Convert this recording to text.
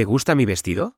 ¿Te gusta mi vestido?